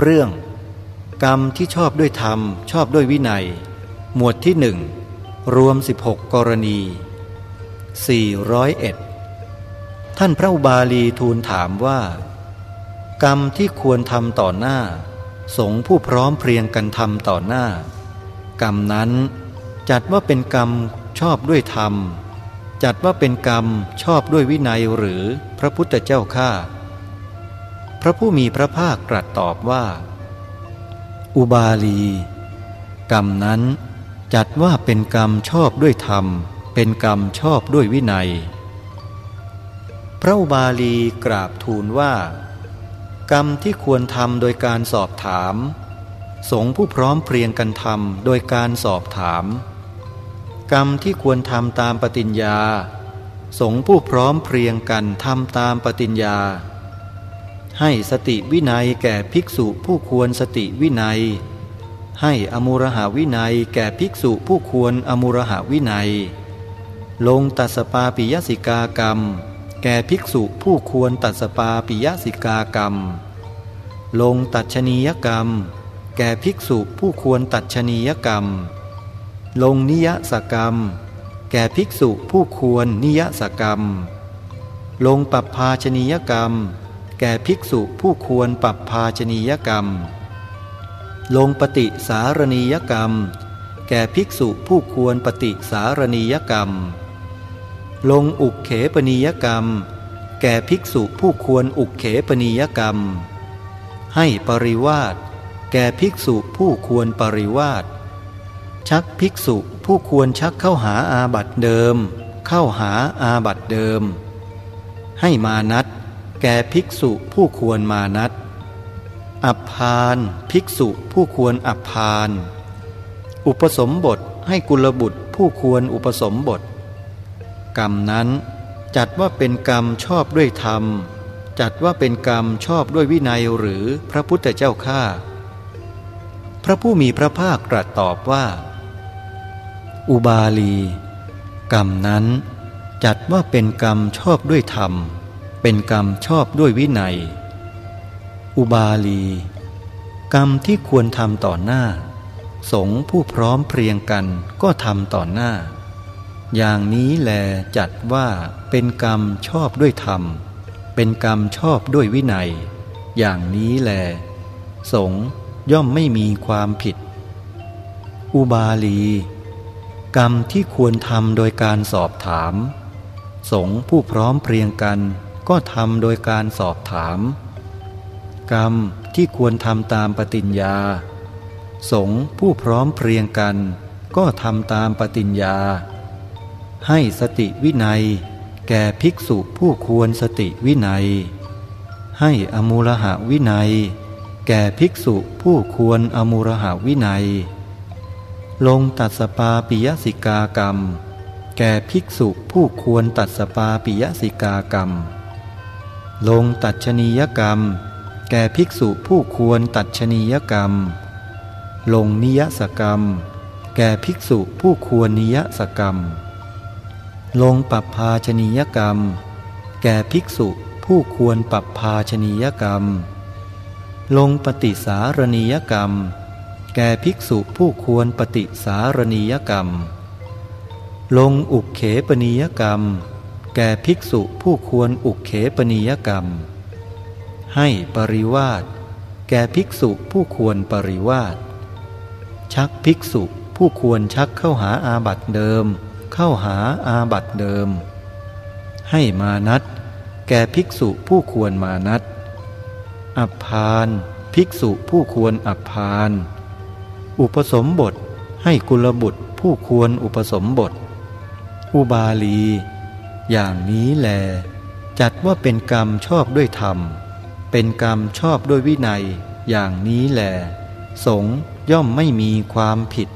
เรื่อง กรรมที่ชอบด้วยธรรม ชอบด้วยวินัย หมวดที่หนึ่งรวม 16 กรณี 401 ท่านพระอุบาลีทูลถามว่า กรรมที่ควรทำต่อหน้า สงผู้พร้อมเพรียงกันทำต่อหน้า กรรมนั้นจัดว่าเป็นกรรมชอบด้วยธรรม จัดว่าเป็นกรรมชอบด้วยวินัยหรือพระพุทธเจ้าข้า พระผู้มีพระภาคตรัสตอบว่า อุบาลี กรรมนั้นจัดว่าเป็นกรรมชอบด้วยธรรม เป็นกรรมชอบด้วยวินัย พระอุบาลีกราบทูลว่า กรรมที่ควรทำโดยการสอบถาม สงผู้พร้อมเพรียงกันทำโดยการสอบถาม กรรมที่ควรทำตามปฏิญญา สงฆ์ผู้พร้อมเพรียงกันทำตามปฏิญญา ให้สติวินัยแก่ภิกษุผู้ควรสติวินัย ให้อมุรหาวินัยแก่ภิกษุผู้ควรอมุรหาวินัย ลงตัสสปาปิยสิกากรรม แก่ภิกษุผู้ควรตัสสปาปิยสิกากรรม ลงตัชชนียกรรม แก่ภิกษุผู้ควรตัชนียกรรม ลงนิยสกรรม แก่ภิกษุผู้ควรนิยสกรรม ลงปัปภาชนียกรรม แก่ภิกษุผู้ควรปัปภาชนียกรรม ลงปฏิสารณียกรรม แก่ภิกษุผู้ควรปฏิสารณียกรรม ลงอุกเขปนิยกรรม แก่ภิกษุผู้ควรอุกเขปนิยกรรม ให้ปริวาสแก่ภิกษุผู้ควรปริวาสชักภิกษุผู้ควรชักเข้าหาอาบัติเดิม เข้าหาอาบัติเดิม ให้มานัต แก่ภิกษุผู้ควรมานัตอัพภานภิกษุผู้ควรอัพภาน อุปสมบทให้กุลบุตรผู้ควรอุปสมบท กรรมนั้นจัดว่าเป็นกรรมชอบด้วยธรรม จัดว่าเป็นกรรมชอบด้วยวินัยหรือพระพุทธเจ้าข้าพระผู้มีพระภาคตรัสตอบว่า อุบาลี กรรมนั้นจัดว่าเป็นกรรมชอบด้วยธรรม เป็นกรรมชอบด้วยวินัย อุบาลี กรรมที่ควรทำต่อหน้า สงผู้พร้อมเพรียงกันก็ทำต่อหน้า อย่างนี้แลจัดว่าเป็นกรรมชอบด้วยธรรม เป็นกรรมชอบด้วยวินัย อย่างนี้แล สงย่อมไม่มีความผิด อุบาลี กรรมที่ควรทำโดยการสอบถาม สงผู้พร้อมเพรียงกัน ก็ทำโดยการสอบถาม กรรมที่ควรทำตามปฏิญญา สงผู้พร้อมเพรียงกัน ก็ทำตามปฏิญญา ให้สติวินัย แก่ภิกษุผู้ควรสติวินัย ให้อมูลหะวินัย แก่ภิกษุผู้ควรอมูลหะวินัย ลงตัดสปาปิยสิกากรรมแก่ภิกษุผู้ควรตัดสปาปิยสิกากรรม ลงตัดชนียกรรม แก่ภิกษุผู้ควรตัดชนียกรรม ลงนิยสกรรม แก่ภิกษุผู้ควรนิยสกรรม ลงปัปภาชนียกรรม แก่ภิกษุผู้ควรปัปภาชนียกรรม ลงปฏิสารณียกรรม แก่ภิกษุผู้ควรปฏิสารณียกรรม ลงอุกเขปนิยกรรม แก่ภิกษุผู้ควรอุกเขปนิยกรรม ให้ปริวาสแก่ภิกษุผู้ควรปริวาสชักภิกษุผู้ควรชักเข้าหาอาบัติเดิม เข้าหาอาบัติเดิม ให้มานัตแก่ภิกษุผู้ควรมานัตอัพภาน ภิกษุผู้ควรอัพภาน อุปสมบทให้กุลบุตรผู้ควรอุปสมบท อุบาลี อย่างนี้แล จัดว่าเป็นกรรมชอบด้วยธรรม เป็นกรรมชอบด้วยวินัย อย่างนี้แหลสงย่อมไม่มีความผิด